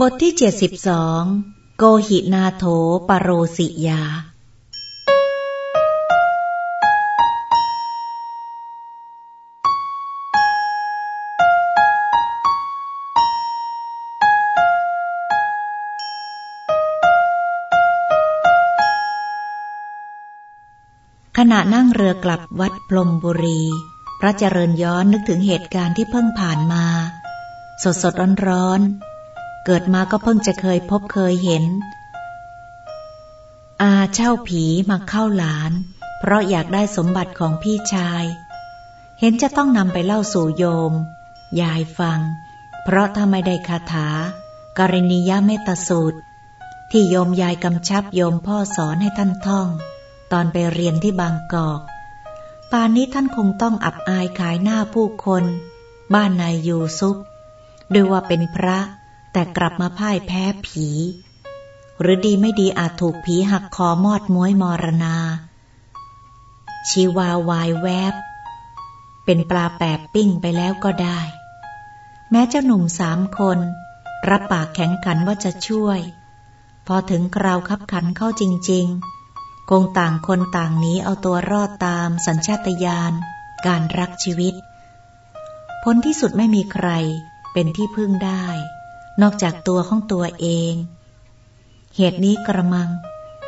บทที่ 72 โกหินาโถปโรสิยา ขณะนั่งเรือกลับวัดพรมบุรี พระเจริญย้อนนึกถึงเหตุการณ์ที่เพิ่งผ่านมา สดสดร้อนร้อน เกิดมาก็เพิ่งจะเคยพบเคยเห็น อาเช่าผีมาเข้าหลาน เพราะอยากได้สมบัติของพี่ชาย เห็นจะต้องนำไปเล่าสู่โยม ยายฟัง เพราะถ้าไม่ได้คาถาการณียเมตสูตร ที่โยมยายกำชับโยมพ่อสอนให้ท่านท่อง ตอนไปเรียนที่บางกอกป่านนี้ท่านคงต้องอับอายขายหน้าผู้คน บ้านนายยูซุปด้วยว่าเป็นพระ แต่กลับมาพ่ายแพ้ผี หรือดีไม่ดีอาจถูกผีหักคอมอดม้วยมรณา ชีวาวายแวบ เป็นปลาแปบปิ้งไปแล้วก็ได้ แม้เจ้าหนุ่มสามคน รับปากแข็งขันว่าจะช่วย พอถึงคราวคับขันเข้าจริง ๆ คงต่างคนต่างหนีเอาตัวรอดตามสัญชาตญาณการรักชีวิตผลที่สุดไม่มีใครเป็นที่พึ่งได้ นอกจากตัวของตัวเอง เหตุนี้กระมัง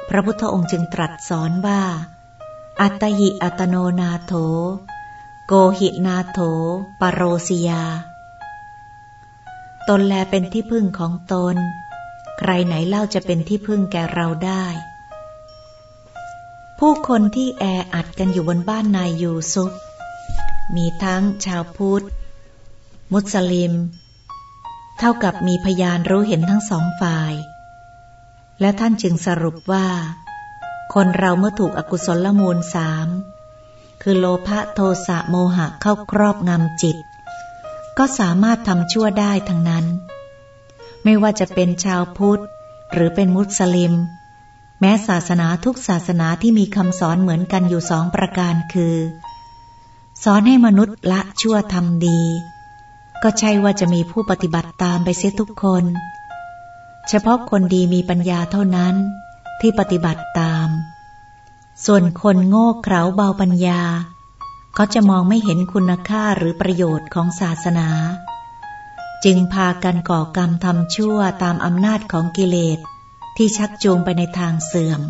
พระพุทธองค์จึงตรัสสอนว่า อัตหิอัตโนนาโถ โกหินาโถ ปโรสิยา ตนแลเป็นที่พึ่งของตน ใครไหนเล่าจะเป็นที่พึ่งแก่เราได้ ผู้คนที่แออัดกันอยู่บนบ้านนายยูซุปมีทั้งชาวพุทธ มุสลิม เท่ากับมีพยานรู้เห็นทั้งสองฝ่าย และท่านจึงสรุปว่า คนเราเมื่อถูกอกุศลมูลสามคือโลภะโทสะโมหะเข้าครอบงำจิต ก็สามารถทำชั่วได้ทั้งนั้น ไม่ว่าจะเป็นชาวพุทธ หรือเป็นมุสลิม แม้ศาสนาทุกศาสนาที่มีคำสอนเหมือนกันอยู่สองประการคือ สอนให้มนุษย์ละชั่วทำดี ก็ใช่ว่าจะมีผู้ปฏิบัติตามไปเสียทุกคน เฉพาะคนดีมีปัญญาเท่านั้นที่ปฏิบัติตาม ส่วนคนโง่เขลาเบาปัญญาเขาจะมองไม่เห็นคุณค่าหรือประโยชน์ของศาสนา จึงพากันก่อกรรมทำชั่วตามอำนาจของกิเลสที่ชักจูงไปในทางเสื่อม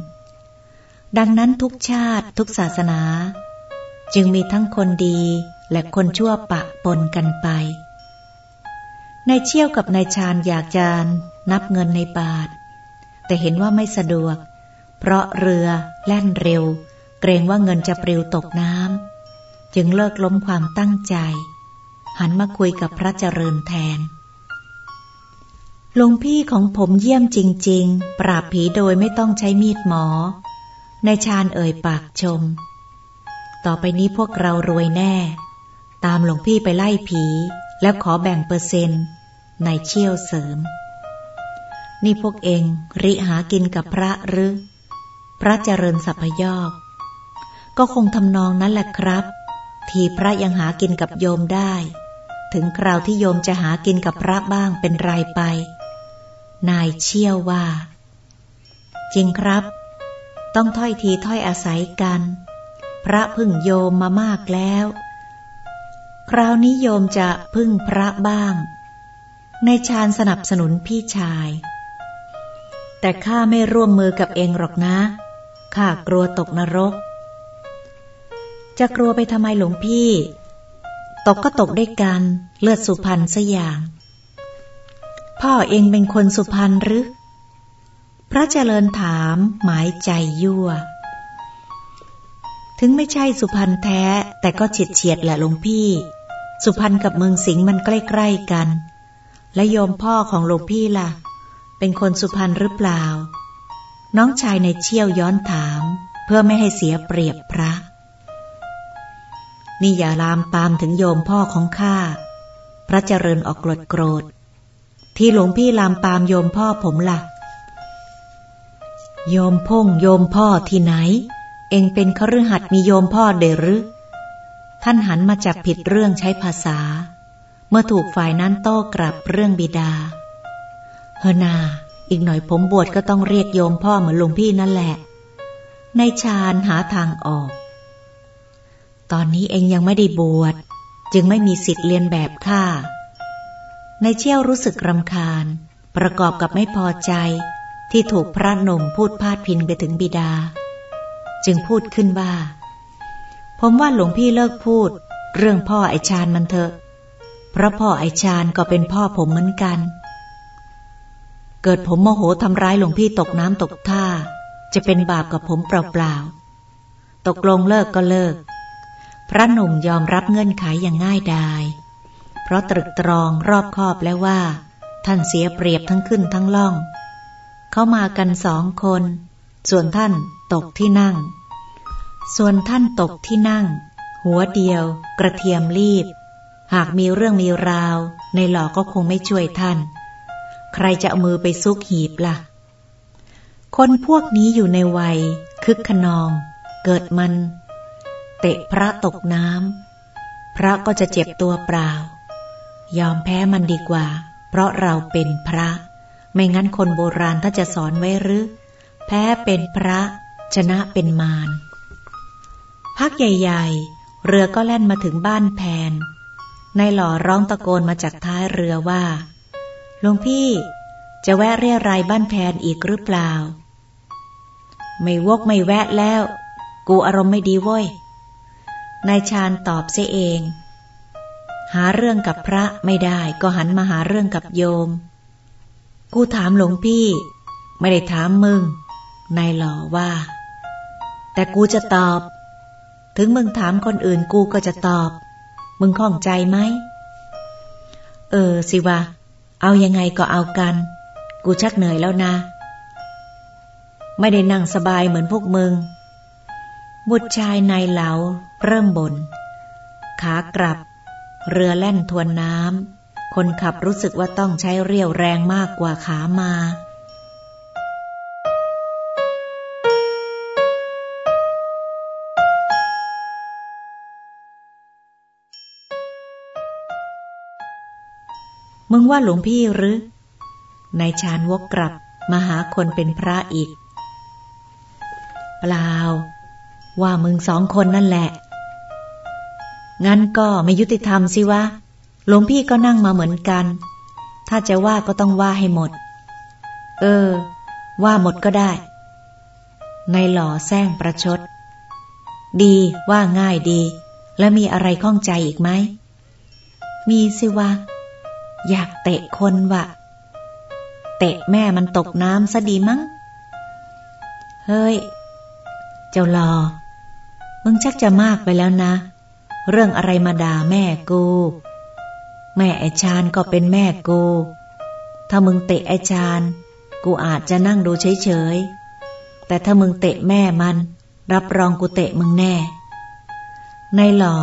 ดังนั้นทุกชาติทุกศาสนา จึงมีทั้งคนดีและคนชั่วปะปนกันไป นายเชี่ยวกับนายชาญอยากจานนับเงินในบาท แต่เห็นว่าไม่สะดวก เพราะเรือแล่นเร็ว เกรงว่าเงินจะปลิวตกน้ำจึงเลิกล้มความตั้งใจ หันมาคุยกับพระเจริญแทนหลวงพี่ของผมเยี่ยมจริง ๆ ปราบผีโดยไม่ต้องใช้มีดหมอนายชาญเอ่ยปากชม ต่อไปนี้พวกเรารวยแน่ ตามหลวงพี่ไปไล่ผี แล้วขอแบ่งเปอร์เซ็นต์ นายเชี่ยวเสริม นี่พวกเองริหากินกับพระหรือ พระเจริญสัพยอกก็คงทำนองนั้นแหละครับ ทีพระยังหากินกับโยมได้ ถึงคราวที่โยมจะหากินกับพระบ้างเป็นรายไป นายเชี่ยวว่า จริงครับ ต้องถ้อยทีถ้อยอาศัยกัน พระพึ่งโยมมามากแล้ว คราวนี้โยมจะพึ่งพระบ้าง ในชาญสนับสนุนพี่ชาย แต่ข้าไม่ร่วมมือกับเองหรอกนะข้ากลัวตกนรก จะกลัวไปทำไมหลวงพี่ ตกก็ตกได้กันเลือดสุพรรณสอย่าง พ่อเองเป็นคนสุพรรณหรือ พระเจริญถามหมายใจยั่ว ถึงไม่ใช่สุพรรณแท้แต่ก็เฉียดเฉียดแหละหลวงพี่ สุพรรณกับเมืองสิงห์มันใกล้ ๆกัน และโยมพ่อของหลวงพี่ละ่ะ เป็นคนสุพรรณหรือเปล่า น้องชายในเชี่ยวย้อนถาม เพื่อไม่ให้เสียเปรียบพระ นี่อย่าลามปามถึงโยมพ่อของข้า พระเจริญออกกรดโกรธ ที่หลวงพี่ลามปามโยมพ่อผมละ่ะ โยมพงโยมพ่อที่ไหน เองเป็นคฤหัสถ์มีโยมพ่อเดรึท่านหันมาจับผิดเรื่องใช้ภาษา เมื่อถูกฝ่ายนั้นโต้กลับเรื่องบิดา เฮนา อีกหน่อยผมบวชก็ต้องเรียกโยมพ่อเหมือนหลวงพี่นั่นแหละในชาญหาทางออก ตอนนี้เองยังไม่ได้บวชจึงไม่มีสิทธิ์เรียนแบบข้าในเชี่ยวรู้สึกรำคาญ ประกอบกับไม่พอใจที่ถูกพระนมพูดพาดพิงไปถึงบิดา จึงพูดขึ้นว่า ผมว่าหลวงพี่เลิกพูด เรื่องพ่อไอชาญมันเถอะ เพราะพ่อไอชาญก็เป็นพ่อผมเหมือนกัน เกิดผมโมโหทำร้ายหลวงพี่ตกน้ำตกท่า จะเป็นบาปกับผมเปล่าๆ ตกลงเลิกก็เลิก พระหนุ่มยอมรับเงื่อนไขอย่างง่ายดาย เพราะตรึกตรองรอบคอบแล้วว่า ท่านเสียเปรียบทั้งขึ้นทั้งล่อง เขามากันสองคน ส่วนท่านตกที่นั่ง ส่วนท่านตกที่นั่ง หัวเดียว กระเทียมรีบ หากมีเรื่องมีราว ในหลอก็คงไม่ช่วยท่าน ใครจะเอามือไปซุกหีบละ่ะ คนพวกนี้อยู่ในวัย คึกขนอง เกิดมัน เตะพระตกน้ำพระก็จะเจ็บตัวเปล่า ยอมแพ้มันดีกว่า เพราะเราเป็นพระ ไม่งั้นคนโบราณถ้าจะสอนไว้หรือ แพ้เป็นพระ ชนะเป็นมารพักใหญ่ ๆ เรือก็แล่นมาถึงบ้านแพน นายหล่อร้องตะโกนมาจากท้ายเรือว่าหลวงพี่ จะแวะเรียรายบ้านแพนอีกหรือเปล่า ไม่วกไม่แวะแล้ว กูอารมณ์ไม่ดีว้ยนายชาญตอบเสียเอง หาเรื่องกับพระไม่ได้ก็หันมาหาเรื่องกับโยม กูถามหลวงพี่ ไม่ได้ถามมึงนายหล่อว่า แต่กูจะตอบ ถึงมึงถามคนอื่นกูก็จะตอบ มึงข้องใจไหม เออสิวะ เอายังไงก็เอากัน กูชักเหนื่อยแล้วนะ ไม่ได้นั่งสบายเหมือนพวกมึง บุตรชายนายเหลาเริ่มบน่น ขากลับ เรือแล่นทวนน้ำ คนขับรู้สึกว่าต้องใช้เรี่ยวแรงมากกว่าขามา มึงว่าหลวงพี่หรือนายชาญวกกลับมาหาคนเป็นพระอีก เปล่า ว่ามึงสองคนนั่นแหละ งั้นก็ไม่ยุติธรรมสิวะ หลวงพี่ก็นั่งมาเหมือนกัน ถ้าจะว่าก็ต้องว่าให้หมด เออ ว่าหมดก็ได้ ในหล่อแซงประชด ดีว่าง่ายดี แล้วมีอะไรข้องใจอีกไหม มีสิวะ อยากเตะคนวะเตะแม่มันตกน้ำซะดีมั้ง เฮ้ย เจ้าหลอ มึงชักจะมากไปแล้วนะ เรื่องอะไรมาด่าแม่กู แม่ไอชานก็เป็นแม่กู ถ้ามึงเตะไอชาน กูอาจจะนั่งดูเฉยๆ แต่ถ้ามึงเตะแม่มัน รับรองกูเตะมึงแน่ ในหล่อ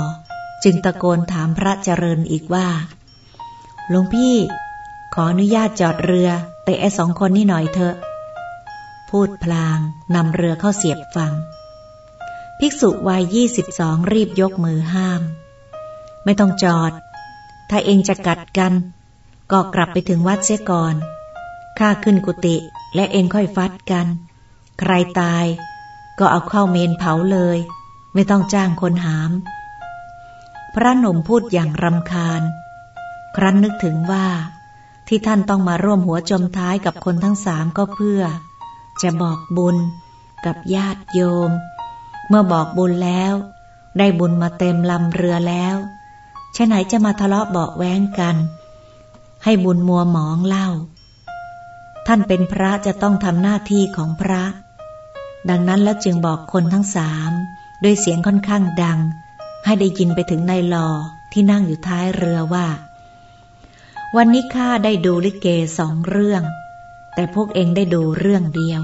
จึงตะโกนถามพระเจริญอีกว่า หลวงพี่ ขออนุญาตจอดเรือเตะไอสองคนนี่หน่อยเถอะ พูดพลางนำเรือเข้าเสียบฟัง ภิกษุวัยยี่สิบสองรีบยกมือห้าม ไม่ต้องจอด ถ้าเองจะกัดกัน ก็กลับไปถึงวัดเสียก่อน ข้าขึ้นกุฏิและเองค่อยฟัดกัน ใครตายก็เอาเข้าเมนเผาเลย ไม่ต้องจ้างคนหาม พระหนุ่มพูดอย่างรำคาญ ครั้นนึกถึงว่า ที่ท่านต้องมาร่วมหัวจมท้ายกับคนทั้งสามก็เพื่อ จะบอกบุญกับญาติโยม เมื่อบอกบุญแล้ว ได้บุญมาเต็มลำเรือแล้วฉะไหนจะมาทะเลาะเบาแว้งกัน ให้บุญมัวหมองเล่า ท่านเป็นพระจะต้องทำหน้าที่ของพระ ดังนั้นแล้วจึงบอกคนทั้งสามด้วยเสียงค่อนข้างดัง ให้ได้ยินไปถึงนายหลอที่นั่งอยู่ท้ายเรือว่า วันนี้ข้าได้ดูลิเกสองเรื่อง แต่พวกเองได้ดูเรื่องเดียว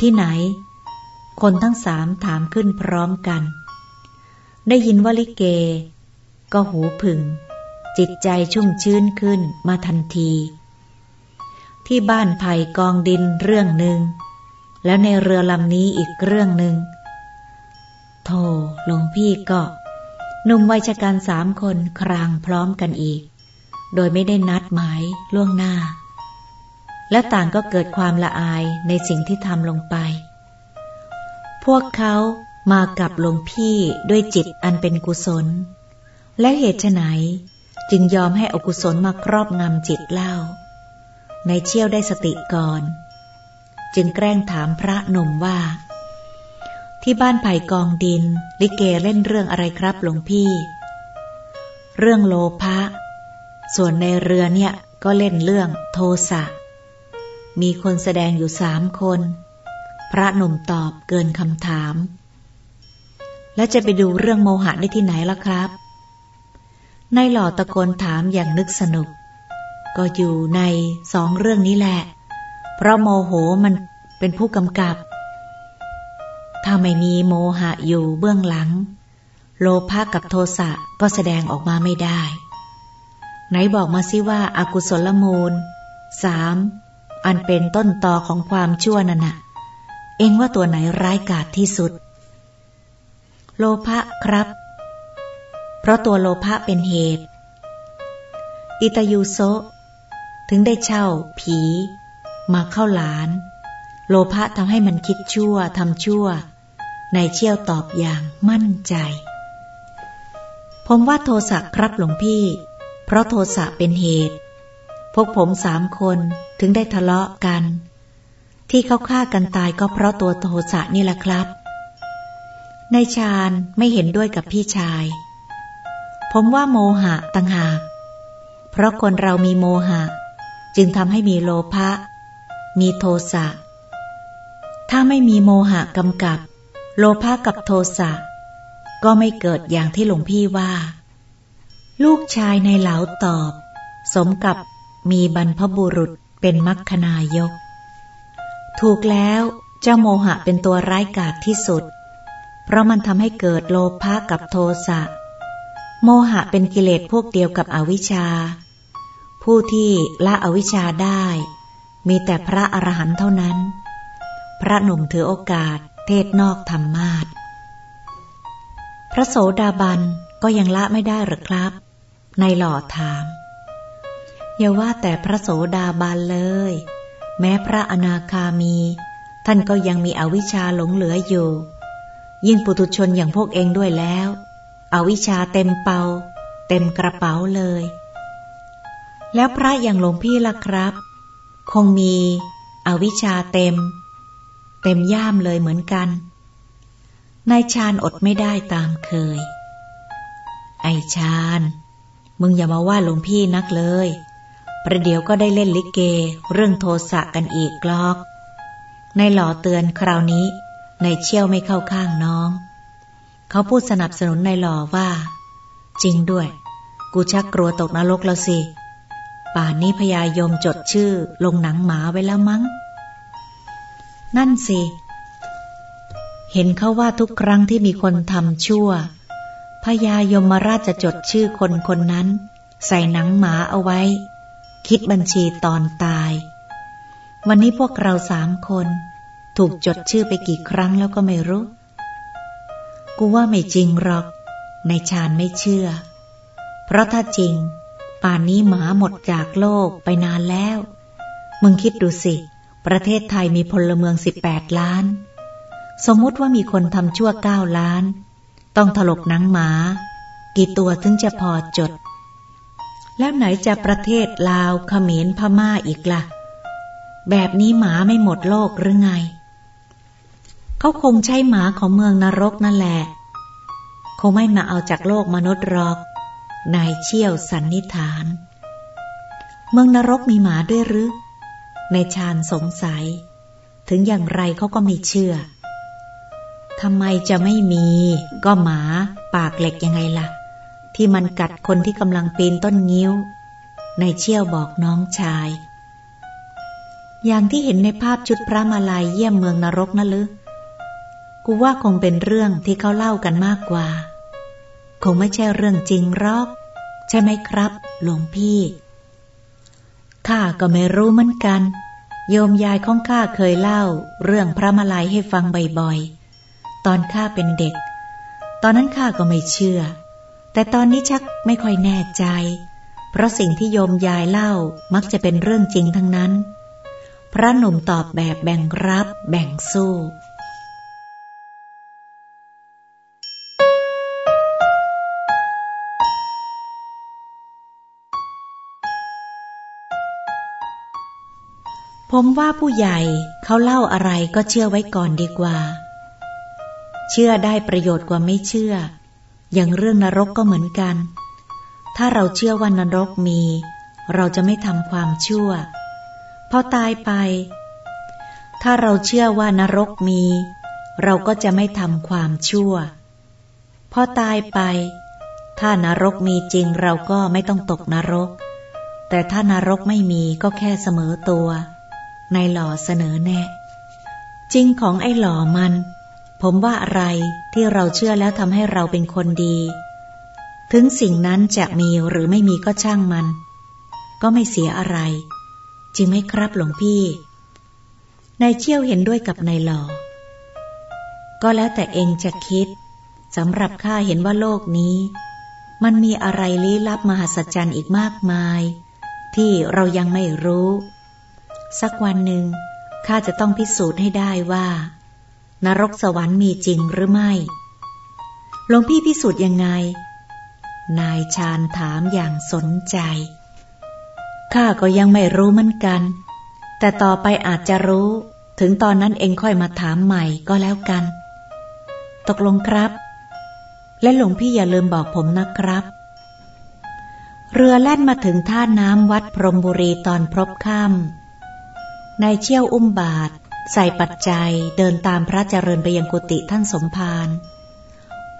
ที่ไหน คนทั้งสามถามขึ้นพร้อมกัน ได้ยินว่าลิเก ก็หูผึ่ง จิตใจชุ่มชื้นขึ้นมาทันที ที่บ้านไผ่กองดินเรื่องหนึ่ง แล้วในเรือลำนี้อีกเรื่องหนึ่งโธ่หลวงพี่ก็หนุ่มวัยชะกันสามคนครางพร้อมกันอีก โดยไม่ได้นัดหมายล่วงหน้า และต่างก็เกิดความละอายในสิ่งที่ทำลงไป พวกเขามากับหลวงพี่ด้วยจิตอันเป็นกุศล และเหตุไหนจึงยอมให้อกุศลมาครอบงำจิตเล่า ในเชี่ยวได้สติก่อน จึงแกล้งถามพระหนุ่มว่า ที่บ้านไผ่กองดิน ลิเกเล่นเรื่องอะไรครับหลวงพี่ เรื่องโลภะ ส่วนในเรือเนี่ยก็เล่นเรื่องโทสะ มีคนแสดงอยู่สามคน พระหนุ่มตอบเกินคำถาม แล้วจะไปดูเรื่องโมหะได้ที่ไหนล่ะครับนายหล่อตะโกนถามอย่างนึกสนุก ก็อยู่ในสองเรื่องนี้แหละ เพราะโมโหมันเป็นผู้กำกับ ถ้าไม่มีโมหะอยู่เบื้องหลัง โลภะกับโทสะก็แสดงออกมาไม่ได้ ไหนบอกมาสิว่าอากุศลมูลสามอันเป็นต้นตอของความชั่วนั่นน่ะ เองว่าตัวไหนร้ายกาจที่สุด โลภะครับ เพราะตัวโลภะเป็นเหตุ อิตายูโซ ถึงได้เช่า ผี มาเข้าหลาน โลภะทำให้มันคิดชั่วทำชั่ว ในเชี่ยวตอบอย่างมั่นใจ ผมว่าโทสะครับหลวงพี่ เพราะโทสะเป็นเหตุ พวกผมสามคนถึงได้ทะเลาะกัน ที่เขาฆ่ากันตายก็เพราะตัวโทสะนี่แหละครับ นายชาญไม่เห็นด้วยกับพี่ชาย ผมว่าโมหะต่างหาก เพราะคนเรามีโมหะ จึงทำให้มีโลภะ มีโทสะ ถ้าไม่มีโมหะกำกับ โลภะกับโทสะก็ไม่เกิดอย่างที่หลวงพี่ว่า ลูกชายในเหลาตอบ สมกับมีบรรพบุรุษเป็นมัคคณายก ถูกแล้วเจ้าโมหะเป็นตัวร้ายกาจที่สุด เพราะมันทำให้เกิดโลภะกับโทสะ โมหะเป็นกิเลสพวกเดียวกับอวิชชา ผู้ที่ละอวิชชาได้ มีแต่พระอรหันต์เท่านั้น พระหนุ่มถือโอกาสเทศนอกธรรมาทพระโสดาบัน ก็ยังละไม่ได้หรือครับ ในหล่อถาม อย่าว่าแต่พระโสดาบันเลย แม้พระอนาคามี ท่านก็ยังมีอวิชชาหลงเหลืออยู่ ยิ่งปุถุชนอย่างพวกเองด้วยแล้วอวิชชาเต็มเปา เต็มกระเป๋าเลย แล้วพระอย่างหลวงพี่ล่ะครับ คงมีอวิชชาเต็ม เต็มย่ามเลยเหมือนกันนายชาญอดไม่ได้ตามเคย ไอชาญมึงอย่ามาว่าหลวงพี่นักเลย ประเดี๋ยวก็ได้เล่นลิเก เรื่องโทสะกันอีกกลอกในหล่อเตือนคราวนี้ในเชี่ยวไม่เข้าข้างน้อง เขาพูดสนับสนุนในหล่อว่า จริงด้วย กูชักกลัวตกนรกแล้วสิ ป่านนี้พยายมจดชื่อลงหนังหมาไว้แล้วมั้ง นั่นสิ เห็นเขาว่าทุกครั้งที่มีคนทำชั่ว พญายมราชจะจดชื่อคนคนนั้น ใส่หนังหมาเอาไว้ คิดบัญชีตอนตาย วันนี้พวกเราสามคน ถูกจดชื่อไปกี่ครั้งแล้วก็ไม่รู้ กูว่าไม่จริงหรอก ในชาญไม่เชื่อ เพราะถ้าจริง ป่านนี้หมาหมดจากโลกไปนานแล้ว มึงคิดดูสิ ประเทศไทยมีพลเมืองสิบแปดล้าน สมมุติว่ามีคนทำชั่วเก้าล้าน ต้องถลกหนังหมา กี่ตัวถึงจะพอจด แล้วไหนจะประเทศลาวเขมรพม่าอีกละ่ะ แบบนี้หมาไม่หมดโลกหรือไง เขาคงใช้หมาของเมืองนรกนั่นแหละ คงไม่มาเอาจากโลกมนุษย์หรอก นายเชี่ยวสันนิษฐาน เมืองนรกมีหมาด้วยหรือในชาญสงสัย ถึงอย่างไรเขาก็ไม่เชื่อ ทำไมจะไม่มี ก็หมา ปากเหล็กยังไงล่ะ ที่มันกัดคนที่กำลังปีนต้นงิ้ว ในเชี่ยวบอกน้องชาย อย่างที่เห็นในภาพชุดพระมาลายเยี่ยมเมืองนรกนั่นหรือกูว่าคงเป็นเรื่องที่เขาเล่ากันมากกว่า คงไม่ใช่เรื่องจริงหรอก ใช่ไหมครับ หลวงพี่ข้าก็ไม่รู้เหมือนกัน โยมยายของข้าเคยเล่า เรื่องพระมาลายให้ฟังบ่อยๆ ตอนข้าเป็นเด็ก ตอนนั้นข้าก็ไม่เชื่อ แต่ตอนนี้ชักไม่ค่อยแน่ใจ เพราะสิ่งที่โยมยายเล่ามักจะเป็นเรื่องจริงทั้งนั้น พระหนุ่มตอบแบบแบ่งรับแบ่งสู้ผมว่าผู้ใหญ่เขาเล่าอะไรก็เชื่อไว้ก่อนดีกว่า เชื่อได้ประโยชน์กว่าไม่เชื่อ อย่างเรื่องนรกก็เหมือนกัน ถ้าเราเชื่อว่านรกมี เราจะไม่ทำความชั่ว พอตายไป ถ้าเราเชื่อว่านรกมี เราก็จะไม่ทำความชั่ว พอตายไป ถ้านรกมีจริงเราก็ไม่ต้องตกนรก แต่ถ้านรกไม่มีก็แค่เสมอตัว ในหล่อเสนอแน่จริงของไอ้หล่อมัน ผมว่าอะไรที่เราเชื่อแล้วทำให้เราเป็นคนดี ถึงสิ่งนั้นจะมีหรือไม่มีก็ช่างมัน ก็ไม่เสียอะไร จริงไหมครับหลวงพี่ นายเชี่ยวเห็นด้วยกับนายหล่อก็แล้วแต่เองจะคิดสำหรับข้าเห็นว่าโลกนี้ มันมีอะไรลี้ลับมหัศจรรย์อีกมากมาย ที่เรายังไม่รู้ สักวันหนึ่งข้าจะต้องพิสูจน์ให้ได้ว่า นรกสวรรค์มีจริงหรือไม่ หลวงพี่พิสูจน์ยังไง นายชาญถามอย่างสนใจ ข้าก็ยังไม่รู้เหมือนกัน แต่ต่อไปอาจจะรู้ ถึงตอนนั้นเองค่อยมาถามใหม่ก็แล้วกัน ตกลงครับ และหลวงพี่อย่าลืมบอกผมนะครับ เรือแล่นมาถึงท่าน้ำวัดพรมบุรีตอนพรบค่ำนายเชี่ยวอุ้มบาท ใส่ปัจจัยเดินตามพระเจริญไปยังกุฏิท่านสมภาร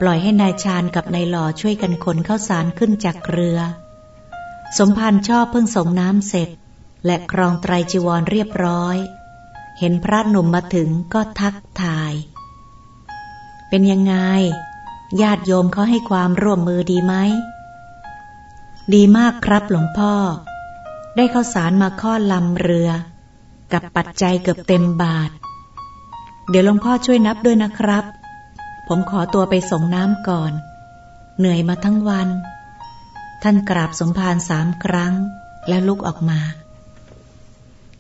ปล่อยให้นายชาญกับนายหล่อช่วยกันขนข้าวสารขึ้นจากเรือ สมภารชอบเพิ่งส่งน้ำเสร็จ และครองไตรจีวรเรียบร้อย เห็นพระหนุ่มมาถึงก็ทักทาย เป็นยังไง ญาติโยมเขาให้ความร่วมมือดีไหม ดีมากครับหลวงพ่อ ได้ข้าวสารมาข้อลำเรือ กับปัจจัยเกือบเต็มบาท เดี๋ยวหลวงพ่อช่วยนับด้วยนะครับ ผมขอตัวไปส่งน้ำก่อน เหนื่อยมาทั้งวัน ท่านกราบสมภารสามครั้งแล้วลุกออกมา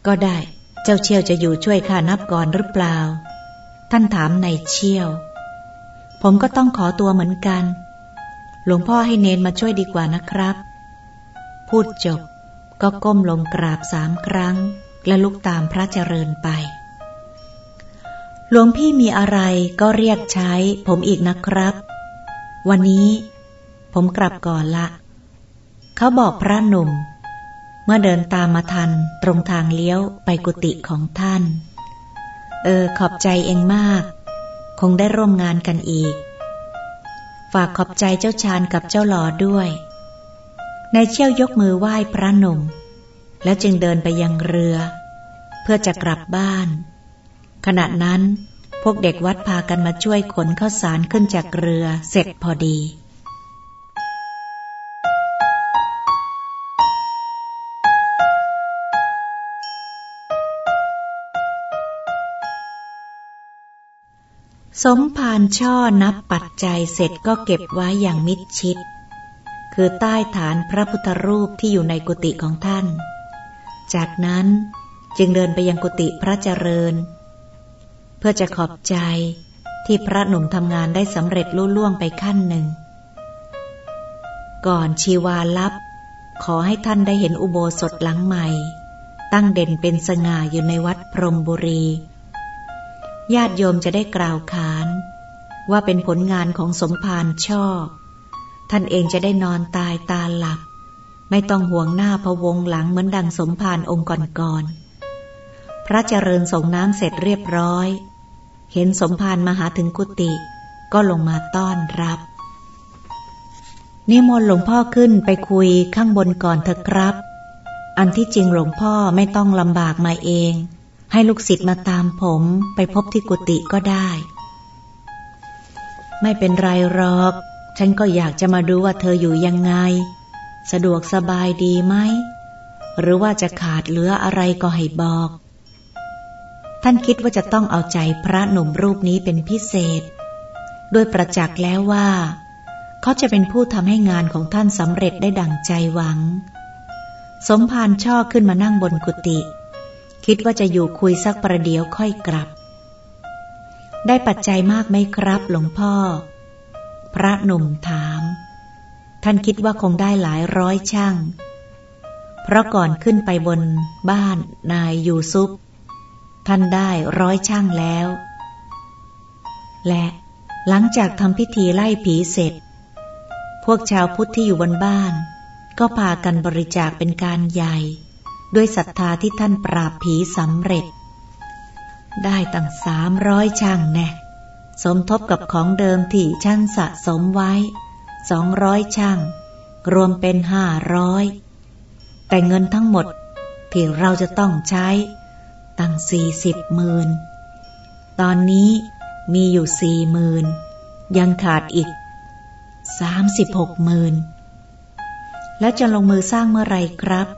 ก็ได้ เจ้าเชี่ยวจะอยู่ช่วยข้านับก่อนหรือเปล่า ท่านถามในเชี่ยว ผมก็ต้องขอตัวเหมือนกัน หลวงพ่อให้เนนมาช่วยดีกว่านะครับ พูดจบก็ก้มลงกราบสามครั้ง และลุกตามพระเจริญไป หลวงพี่มีอะไรก็เรียกใช้ผมอีกนะครับ วันนี้ ผมกลับก่อนละ เขาบอกพระหนุ่ม เมื่อเดินตามมาทันตรงทางเลี้ยวไปกุฏิของท่าน เออขอบใจเองมาก คงได้ร่วมงานกันอีก ฝากขอบใจเจ้าชานกับเจ้าหลอด้วยนายเชี่ยวยกมือไหว้พระหนุ่ม แล้วจึงเดินไปยังเรือ เพื่อจะกลับบ้าน ขณะนั้นพวกเด็กวัดพากันมาช่วยขนข้าวสารขึ้นจากเรือเสร็จพอดี สมภารช่อนับปัจจัยเสร็จก็เก็บไว้อย่างมิดชิด คือใต้ฐานพระพุทธรูปที่อยู่ในกุฏิของท่าน จากนั้นจึงเดินไปยังกุฏิพระเจริญ เพื่อจะขอบใจที่พระหนุ่มทำงานได้สำเร็จลุล่วงไปขั้นหนึ่ง ก่อนชีวาลับ ขอให้ท่านได้เห็นอุโบสถหลังใหม่ ตั้งเด่นเป็นสง่าอยู่ในวัดพรมบุรี ญาติโยมจะได้กล่าวขาน ว่าเป็นผลงานของสมภารชอบ ท่านเองจะได้นอนตายตาหลับ ไม่ต้องห่วงหน้าพวงหลังเหมือนดังสมภารองค์ก่อนๆ พระเจริญส่งน้ำเสร็จเรียบร้อย เห็นสมภารมาหาถึงกุฏิก็ลงมาต้อนรับ นิมนต์หลวงพ่อขึ้นไปคุยข้างบนก่อนเถอะครับ อันที่จริงหลวงพ่อไม่ต้องลำบากมาเอง ให้ลูกศิษย์มาตามผมไปพบที่กุฏิก็ได้ ไม่เป็นไรหรอก ฉันก็อยากจะมาดูว่าเธออยู่ยังไง สะดวกสบายดีไหม หรือว่าจะขาดเหลืออะไรก็ให้บอก ท่านคิดว่าจะต้องเอาใจพระหนุ่มรูปนี้เป็นพิเศษ ด้วยประจักษ์แล้วว่า เขาจะเป็นผู้ทำให้งานของท่านสำเร็จได้ดังใจหวัง สมภารช่อขึ้นมานั่งบนกุฏิคิดว่าจะอยู่คุยสักประเดี๋ยวค่อยกลับ ได้ปัจจัยมากไหมครับ หลวงพ่อ พระหนุ่มถาม ท่านคิดว่าคงได้หลายร้อยช่าง เพราะก่อนขึ้นไปบนบ้านนายยูซุปท่านได้ร้อยช่างแล้ว และหลังจากทำพิธีไล่ผีเสร็จ พวกชาวพุทธที่อยู่บนบ้าน ก็พากันบริจาคเป็นการใหญ่ ด้วยศรัทธาที่ท่านปราบผีสำเร็จ ได้ตั้งสามร้อยช่างแน่สมทบกับของเดิมที่ช่างสะสมไว้ สองร้อยช่าง รวมเป็นห้าร้อยแต่เงินทั้งหมดที่เราจะต้องใช้ ตั้งสี่สิบหมื่นตอนนี้มีอยู่สี่หมื่นยังขาดอีกสามสิบหกหมื่นแล้วจะลงมือสร้างเมื่อไรครับ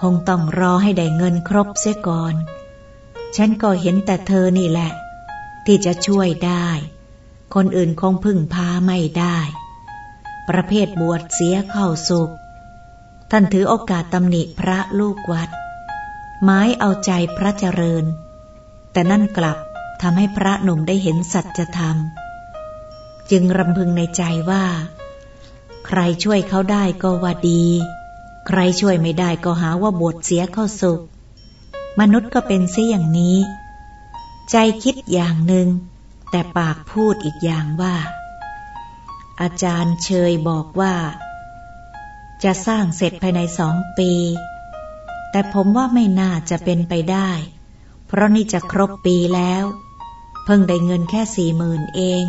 คงต้องรอให้ได้เงินครบเสียก่อน ฉันก็เห็นแต่เธอนี่แหละ ที่จะช่วยได้ คนอื่นคงพึ่งพาไม่ได้ ประเภทบวชเสียเข้าสุข ท่านถือโอกาสตำหนิพระลูกวัด ไม้เอาใจพระเจริญ แต่นั่นกลับทำให้พระหนุ่มได้เห็นสัจธรรม จึงรำพึงในใจว่า ใครช่วยเขาได้ก็ว่าดี ใครช่วยไม่ได้ก็หาว่าบวชเสียเข้าสุข มนุษย์ก็เป็นเสียอย่างนี้ ใจคิดอย่างหนึ่งแต่ปากพูดอีกอย่างว่า อาจารย์เชยบอกว่า จะสร้างเสร็จภายในสองปี แต่ผมว่าไม่น่าจะเป็นไปได้ เพราะนี่จะครบปีแล้ว เพิ่งได้เงินแค่สี่หมื่นเอง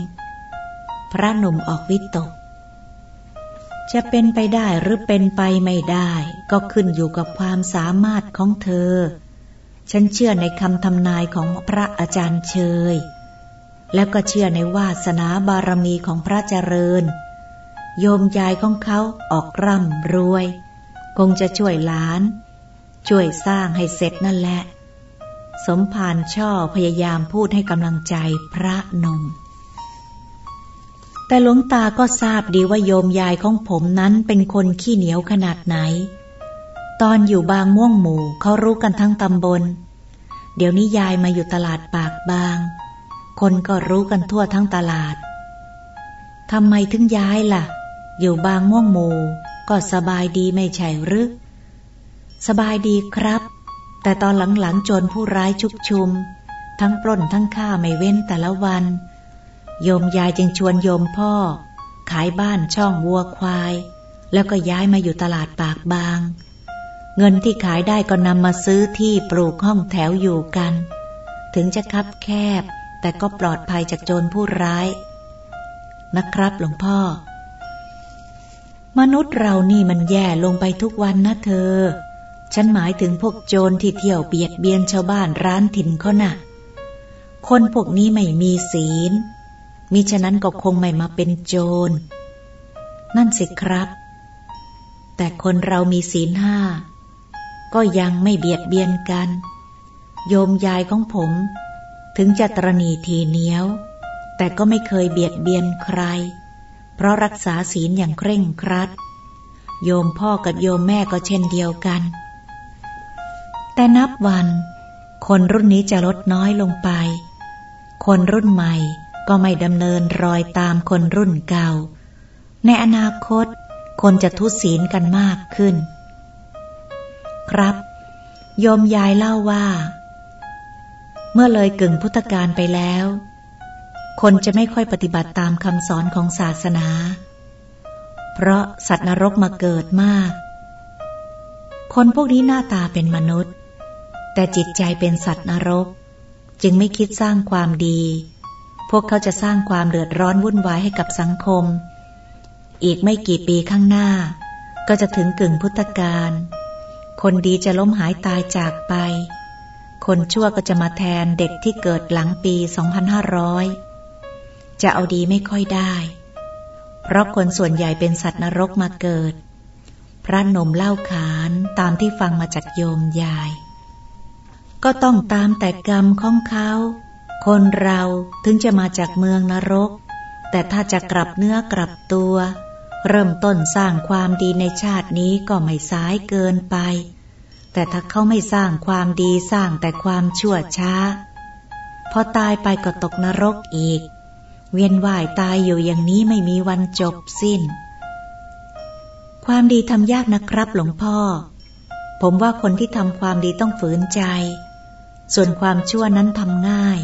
พระหนุ่มออกวิตก จะเป็นไปได้หรือเป็นไปไม่ได้ ก็ขึ้นอยู่กับความสามารถของเธอ ฉันเชื่อในคำทำนายของพระอาจารย์เชย แล้วก็เชื่อในวาสนาบารมีของพระเจริญ โยมยายของเขาออกร่ำรวย คงจะช่วยหลาน ช่วยสร้างให้เสร็จนั่นแหละ สมภารช่อพยายามพูดให้กำลังใจพระนม แต่หลวงตาก็ทราบดีว่าโยมยายของผมนั้นเป็นคนขี้เหนียวขนาดไหน ตอนอยู่บางม่วงหมู่เขารู้กันทั้งตำบล เดี๋ยวนี้ยายมาอยู่ตลาดปากบาง คนก็รู้กันทั่วทั้งตลาด ทำไมถึงย้ายล่ะ อยู่บางม่วงหมูก็สบายดีไม่ใช่หรือ สบายดีครับ แต่ตอนหลังๆโจรผู้ร้ายชุกชุม ทั้งปล้นทั้งฆ่าไม่เว้นแต่ละวัน โยมยายจึงชวนโยมพ่อ ขายบ้านช่องวัวควาย แล้วก็ย้ายมาอยู่ตลาดปากบาง เงินที่ขายได้ก็นำมาซื้อที่ปลูกห้องแถวอยู่กัน ถึงจะคับแคบ แต่ก็ปลอดภัยจากโจรผู้ร้าย นะครับหลวงพ่อ มนุษย์เรานี่มันแย่ลงไปทุกวันนะเธอ ฉันหมายถึงพวกโจรที่เที่ยวเบียดเบียนชาวบ้านร้านถิ่นเขานะ่ะ คนพวกนี้ไม่มีศีล มิฉะนั้นก็คงไม่มาเป็นโจร นั่นสิครับ แต่คนเรามีศีลห้าก็ยังไม่เบียดเบียนกัน โยมยายของผม ถึงจะตรณีทีเหนียว แต่ก็ไม่เคยเบียดเบียนใคร เพราะรักษาศีลอย่างเคร่งครัด โยมพ่อกับโยมแม่ก็เช่นเดียวกัน แต่นับวัน คนรุ่นนี้จะลดน้อยลงไป คนรุ่นใหม่ก็ไม่ดำเนินรอยตามคนรุ่นเก่า ในอนาคต คนจะทุศีลกันมากขึ้น ครับ โยมยายเล่าว่า เมื่อเลยกึ่งพุทธกาลไปแล้ว คนจะไม่ค่อยปฏิบัติตามคำสอนของศาสนา เพราะสัตว์นรกมาเกิดมาก คนพวกนี้หน้าตาเป็นมนุษย์ แต่จิตใจเป็นสัตว์นรก จึงไม่คิดสร้างความดี พวกเขาจะสร้างความเดือดร้อนวุ่นวายให้กับสังคม อีกไม่กี่ปีข้างหน้า ก็จะถึงกึ่งพุทธกาลคนดีจะล้มหายตายจากไป คนชั่วก็จะมาแทนเด็กที่เกิดหลังปี 2500 จะเอาดีไม่ค่อยได้ เพราะคนส่วนใหญ่เป็นสัตว์นรกมาเกิด พระนมเล่าขานตามที่ฟังมาจากโยมยาย ก็ต้องตามแต่กรรมของเขา คนเราถึงจะมาจากเมืองนรก แต่ถ้าจะกลับเนื้อกลับตัว เริ่มต้นสร้างความดีในชาตินี้ก็ไม่สายเกินไป แต่ถ้าเขาไม่สร้างความดีสร้างแต่ความชั่วช้า พอตายไปก็ตกนรกอีก เวียนว่ายตายอยู่อย่างนี้ไม่มีวันจบสิ้น ความดีทำยากนะครับหลวงพ่อ ผมว่าคนที่ทำความดีต้องฝืนใจ ส่วนความชั่วนั้นทำง่าย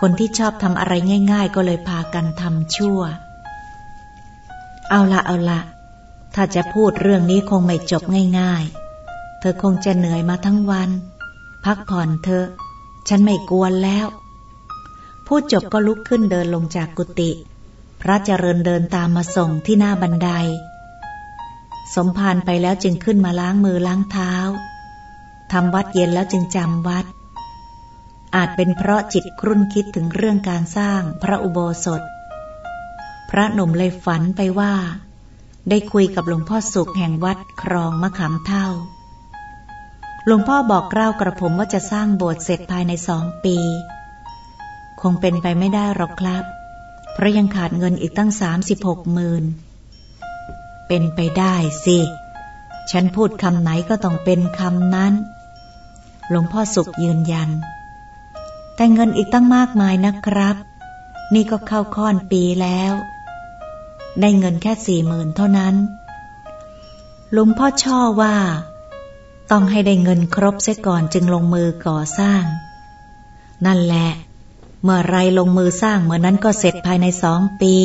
คนที่ชอบทำอะไรง่าย ๆ ก็เลยพากันทำชั่ว เอาละเอาละถ้าจะพูดเรื่องนี้คงไม่จบง่าย ๆ เธอคงจะเหนื่อยมาทั้งวัน พักผ่อนเธอ ฉันไม่กวนแล้ว พูดจบก็ลุกขึ้นเดินลงจากกุฏิพระเจริญเดินตามมาส่งที่หน้าบันได สมภารไปแล้วจึงขึ้นมาล้างมือล้างเท้าทำวัดเย็นแล้วจึงจำวัด อาจเป็นเพราะจิตครุ่นคิดถึงเรื่องการสร้างพระอุโบสถ พระหนุ่มเลยฝันไปว่า ได้คุยกับหลวงพ่อสุขแห่งวัดครองมะขามเท่า หลวงพ่อบอกเล่ากระผมว่าจะสร้างโบสถ์เสร็จภายในสองปี คงเป็นไปไม่ได้หรอกครับ เพราะยังขาดเงินอีกตั้งสามสิบหกหมื่นเป็นไปได้สิ ฉันพูดคำไหนก็ต้องเป็นคำนั้น หลวงพ่อสุขยืนยัน แต่เงินอีกตั้งมากมายนะครับ นี่ก็เข้าค่อนปีแล้ว ได้เงินแค่สี่หมื่นเท่านั้น หลุงพ่อช่อว่า ต้องให้ได้เงินครบเสียก่อนจึงลงมือก่อสร้าง นั่นแหละ เมื่อไรลงมือสร้างเมื่อนั้นก็เสร็จภายในสองปี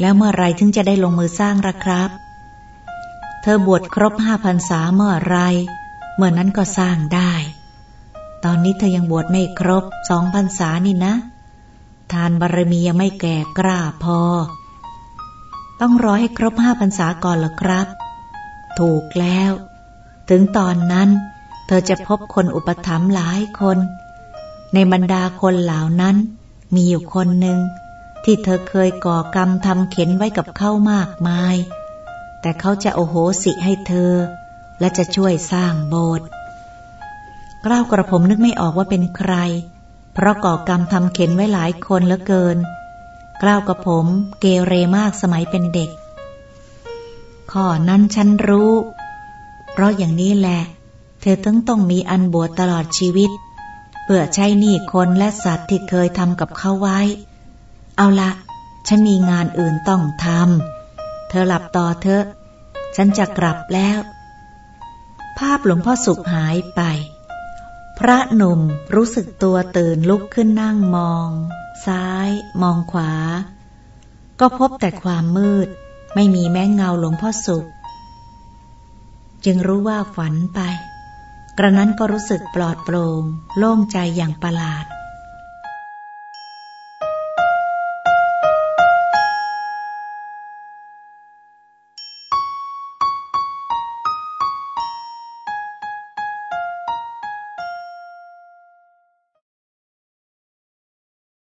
แล้วเมื่อไรถึงจะได้ลงมือสร้างละครับ เธอบวชครบห้าพันษาเมื่อไร เมื่อนั้นก็สร้างได้ ตอนนี้เธอยังบวชไม่ครบสองพันษานี่นะ ทานบารมียังไม่แก่กล้าพอ ต้องรอให้ครบห้าพรรษาก่อนหรอครับ ถูกแล้ว ถึงตอนนั้น เธอจะพบคนอุปถัมภ์หลายคน ในบรรดาคนเหล่านั้นมีอยู่คนหนึ่งที่เธอเคยก่อกรรมทำเข็นไว้กับเขามากมาย แต่เขาจะโอโหสิให้เธอ และจะช่วยสร้างโบสถ์กล้าวกระผมนึกไม่ออกว่าเป็นใคร เพราะก่อกรรมทำเข็นไว้หลายคนเหลือเกิน กล้าวกับผมเกเรมากสมัยเป็นเด็ก ข้อนั้นฉันรู้ เพราะอย่างนี้แหละ เธอต้องต้องมีอันบวชตลอดชีวิต เพื่อใช้หนี้คนและสัตว์ที่เคยทำกับเขาไว้ เอาละ ฉันมีงานอื่นต้องทำ เธอหลับต่อเถอะ ฉันจะกลับแล้ว ภาพหลวงพ่อสุขหายไป พระหนุ่มรู้สึกตัวตื่นลุกขึ้นนั่งมอง ซ้าย มองขวา ก็พบแต่ความมืด ไม่มีแม้เงาหลวงพ่อสุข จึงรู้ว่าฝันไป กระนั้นก็รู้สึกปลอดโปร่งโล่งใจอย่างประหลาด